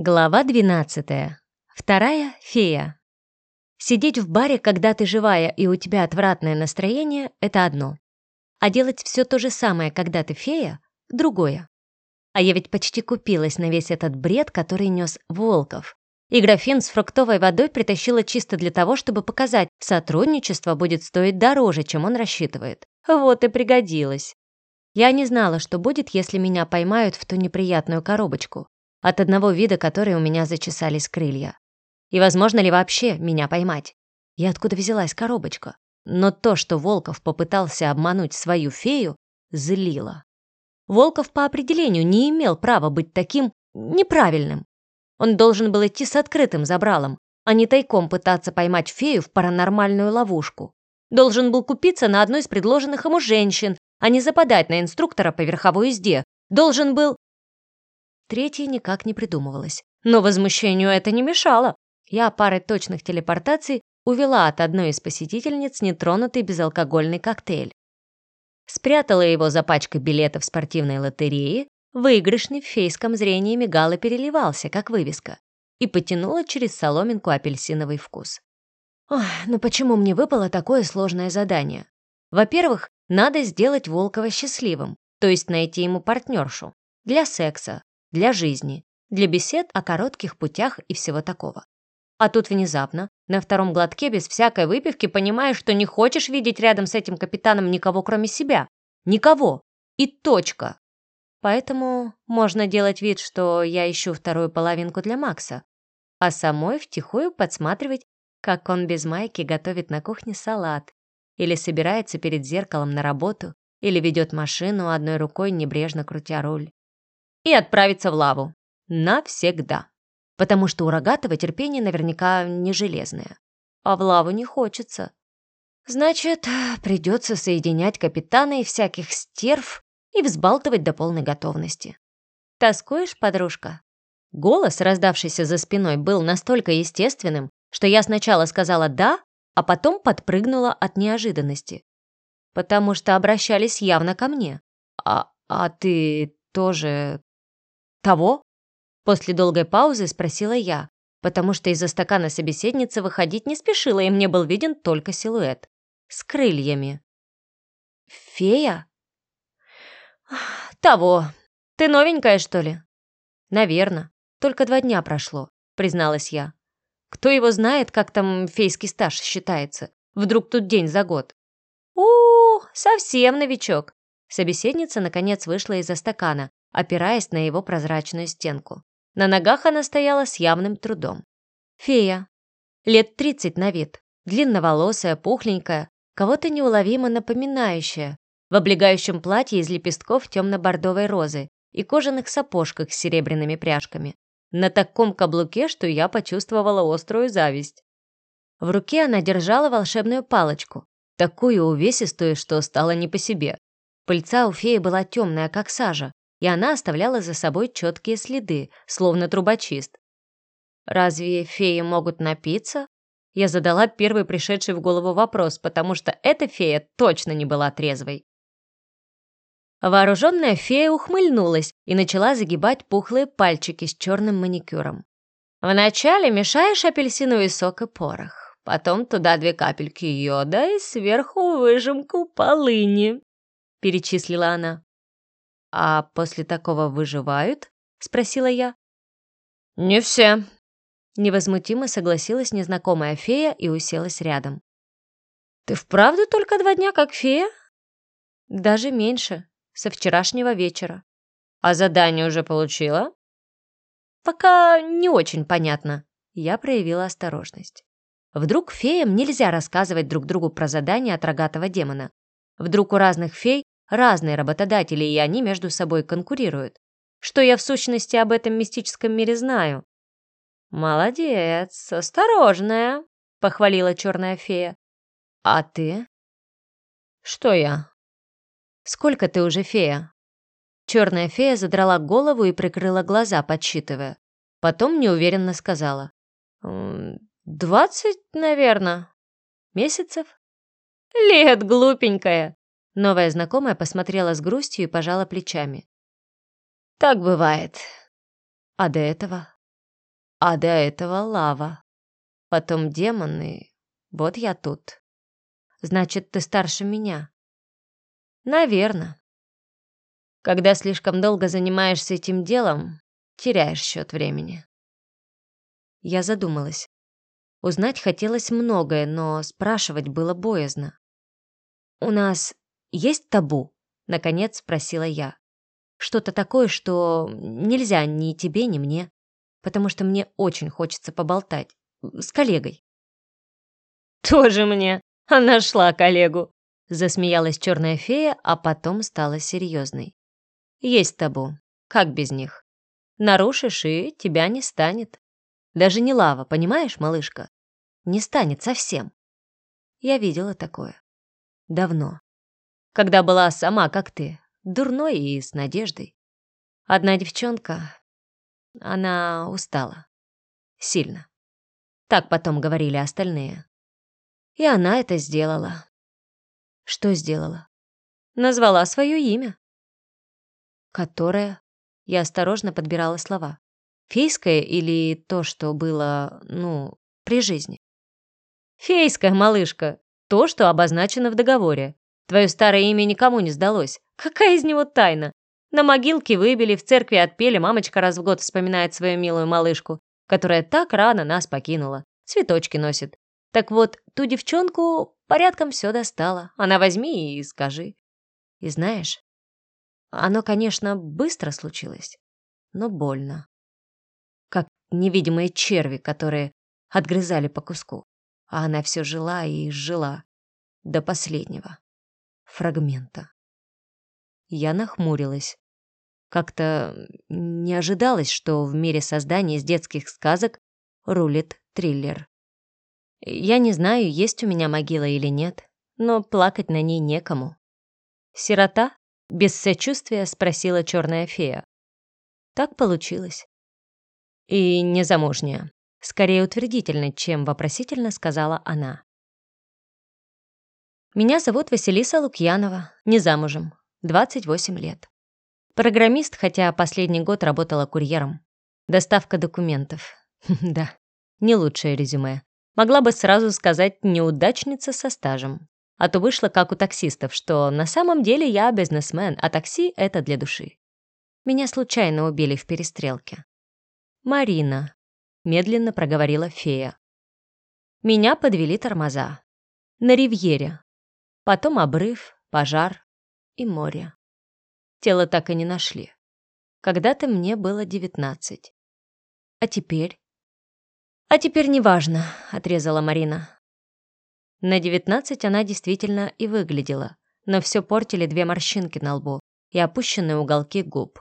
Глава 12. Вторая фея. Сидеть в баре, когда ты живая и у тебя отвратное настроение, это одно. А делать все то же самое, когда ты фея, другое. А я ведь почти купилась на весь этот бред, который нес Волков. И графин с фруктовой водой притащила чисто для того, чтобы показать, сотрудничество будет стоить дороже, чем он рассчитывает. Вот и пригодилось. Я не знала, что будет, если меня поймают в ту неприятную коробочку от одного вида которой у меня зачесались крылья. И возможно ли вообще меня поймать? И откуда взялась коробочка? Но то, что Волков попытался обмануть свою фею, злило. Волков по определению не имел права быть таким неправильным. Он должен был идти с открытым забралом, а не тайком пытаться поймать фею в паранормальную ловушку. Должен был купиться на одной из предложенных ему женщин, а не западать на инструктора по верховой езде. Должен был... Третье никак не придумывалось. Но возмущению это не мешало. Я парой точных телепортаций увела от одной из посетительниц нетронутый безалкогольный коктейль. Спрятала его за пачкой билетов спортивной лотереи, выигрышный в фейском зрении мигал и переливался, как вывеска, и потянула через соломинку апельсиновый вкус. Ох, ну почему мне выпало такое сложное задание? Во-первых, надо сделать Волкова счастливым, то есть найти ему партнершу. Для секса, для жизни, для бесед о коротких путях и всего такого. А тут внезапно, на втором глотке без всякой выпивки, понимаешь, что не хочешь видеть рядом с этим капитаном никого, кроме себя. Никого. И точка. Поэтому можно делать вид, что я ищу вторую половинку для Макса, а самой втихую подсматривать, как он без майки готовит на кухне салат, или собирается перед зеркалом на работу, или ведет машину одной рукой, небрежно крутя руль и отправиться в лаву. Навсегда. Потому что у рогатого терпение наверняка не железное. А в лаву не хочется. Значит, придется соединять капитана и всяких стерв и взбалтывать до полной готовности. «Тоскуешь, подружка?» Голос, раздавшийся за спиной, был настолько естественным, что я сначала сказала «да», а потом подпрыгнула от неожиданности. Потому что обращались явно ко мне. «А, а ты тоже «Того?» После долгой паузы спросила я, потому что из-за стакана собеседницы выходить не спешила, и мне был виден только силуэт. С крыльями. «Фея?» «Того. Ты новенькая, что ли?» «Наверно. Только два дня прошло», — призналась я. «Кто его знает, как там фейский стаж считается? Вдруг тут день за год?» -у совсем новичок». Собеседница, наконец, вышла из-за стакана, опираясь на его прозрачную стенку. На ногах она стояла с явным трудом. Фея. Лет тридцать на вид. Длинноволосая, пухленькая, кого-то неуловимо напоминающая, в облегающем платье из лепестков темно-бордовой розы и кожаных сапожках с серебряными пряжками. На таком каблуке, что я почувствовала острую зависть. В руке она держала волшебную палочку, такую увесистую, что стало не по себе. Пыльца у феи была темная, как сажа, и она оставляла за собой четкие следы, словно трубочист. «Разве феи могут напиться?» Я задала первый пришедший в голову вопрос, потому что эта фея точно не была трезвой. Вооруженная фея ухмыльнулась и начала загибать пухлые пальчики с черным маникюром. Вначале мешаешь апельсиновый сок и порох, потом туда две капельки йода и сверху выжимку полыни, перечислила она. «А после такого выживают?» — спросила я. «Не все», — невозмутимо согласилась незнакомая фея и уселась рядом. «Ты вправду только два дня как фея?» «Даже меньше, со вчерашнего вечера». «А задание уже получила?» «Пока не очень понятно». Я проявила осторожность. Вдруг феям нельзя рассказывать друг другу про задание от рогатого демона. Вдруг у разных фей разные работодатели, и они между собой конкурируют. Что я в сущности об этом мистическом мире знаю? «Молодец, осторожная», — похвалила черная фея. «А ты?» «Что я?» «Сколько ты уже фея?» Черная фея задрала голову и прикрыла глаза, подсчитывая. Потом неуверенно сказала. «Двадцать, наверное. Месяцев?» «Лет, глупенькая!» Новая знакомая посмотрела с грустью и пожала плечами. «Так бывает. А до этого?» А до этого лава. Потом демоны. Вот я тут. Значит, ты старше меня. Наверно. Когда слишком долго занимаешься этим делом, теряешь счет времени. Я задумалась. Узнать хотелось многое, но спрашивать было боязно. «У нас есть табу?» — наконец спросила я. «Что-то такое, что нельзя ни тебе, ни мне, потому что мне очень хочется поболтать с коллегой». «Тоже мне! Нашла коллегу!» — засмеялась черная фея, а потом стала серьезной. «Есть табу. Как без них? Нарушишь, и тебя не станет. Даже не лава, понимаешь, малышка? Не станет совсем. Я видела такое. Давно. Когда была сама, как ты, дурной и с надеждой. Одна девчонка, она устала. Сильно. Так потом говорили остальные. И она это сделала. Что сделала? Назвала свое имя. Которое? Я осторожно подбирала слова. Фейское или то, что было, ну, при жизни? Фейская, малышка. То, что обозначено в договоре. Твое старое имя никому не сдалось. Какая из него тайна? На могилке выбили, в церкви отпели, мамочка раз в год вспоминает свою милую малышку, которая так рано нас покинула. Цветочки носит. Так вот, ту девчонку порядком все достала. Она возьми и скажи. И знаешь, оно, конечно, быстро случилось, но больно как невидимые черви, которые отгрызали по куску. А она все жила и жила до последнего фрагмента. Я нахмурилась. Как-то не ожидалось, что в мире создания из детских сказок рулит триллер. Я не знаю, есть у меня могила или нет, но плакать на ней некому. «Сирота?» — без сочувствия спросила черная фея. Так получилось. И незамужняя. Скорее утвердительно, чем вопросительно сказала она. Меня зовут Василиса Лукьянова, не замужем, 28 лет. Программист, хотя последний год работала курьером. Доставка документов. Да, не лучшее резюме. Могла бы сразу сказать «неудачница со стажем». А то вышло как у таксистов, что на самом деле я бизнесмен, а такси — это для души. Меня случайно убили в перестрелке. «Марина», — медленно проговорила фея. Меня подвели тормоза. На ривьере. Потом обрыв, пожар и море. Тело так и не нашли. Когда-то мне было девятнадцать. А теперь? А теперь неважно, отрезала Марина. На девятнадцать она действительно и выглядела, но все портили две морщинки на лбу и опущенные уголки губ.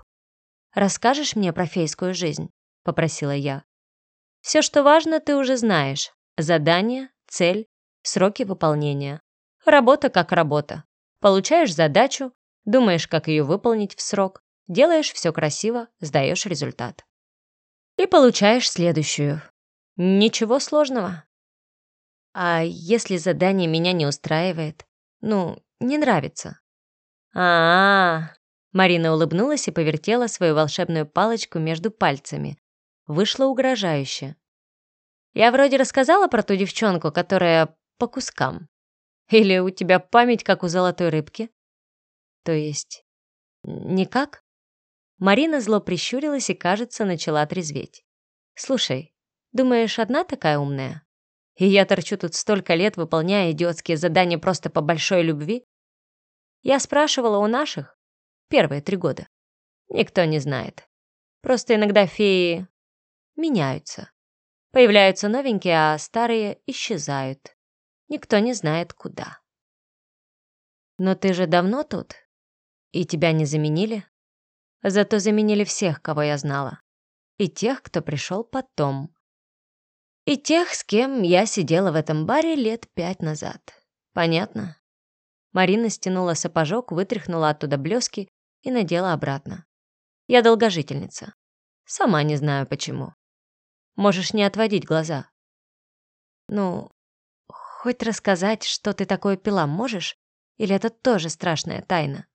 Расскажешь мне про фейскую жизнь? попросила я. Все, что важно, ты уже знаешь. Задание, цель, сроки выполнения. Работа как работа. Получаешь задачу, думаешь, как ее выполнить в срок, делаешь все красиво, сдаешь результат. И получаешь следующую. Ничего сложного. А если задание меня не устраивает? Ну, не нравится. А, -а, -а. Марина улыбнулась и повертела свою волшебную палочку между пальцами, вышло угрожающе. «Я вроде рассказала про ту девчонку, которая по кускам. Или у тебя память, как у золотой рыбки?» «То есть, никак?» Марина зло прищурилась и, кажется, начала трезветь. «Слушай, думаешь, одна такая умная? И я торчу тут столько лет, выполняя идиотские задания просто по большой любви? Я спрашивала у наших первые три года. Никто не знает. Просто иногда феи меняются. Появляются новенькие, а старые исчезают. Никто не знает, куда. Но ты же давно тут? И тебя не заменили? Зато заменили всех, кого я знала. И тех, кто пришел потом. И тех, с кем я сидела в этом баре лет пять назад. Понятно? Марина стянула сапожок, вытряхнула оттуда блески и надела обратно. Я долгожительница. Сама не знаю почему. Можешь не отводить глаза. Ну, хоть рассказать, что ты такое пила, можешь? Или это тоже страшная тайна?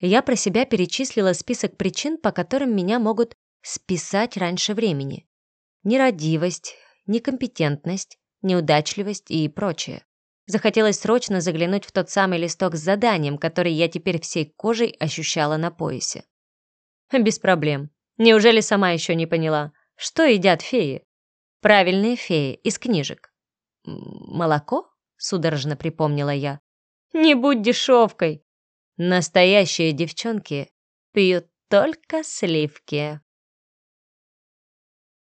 Я про себя перечислила список причин, по которым меня могут списать раньше времени. Нерадивость, некомпетентность, неудачливость и прочее. Захотелось срочно заглянуть в тот самый листок с заданием, который я теперь всей кожей ощущала на поясе. Без проблем. Неужели сама еще не поняла? Что едят феи? Правильные феи из книжек. Молоко? Судорожно припомнила я. Не будь дешевкой. Настоящие девчонки пьют только сливки.